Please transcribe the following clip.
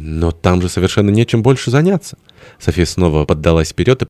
«Но там же совершенно нечем больше заняться». София снова поддалась вперед и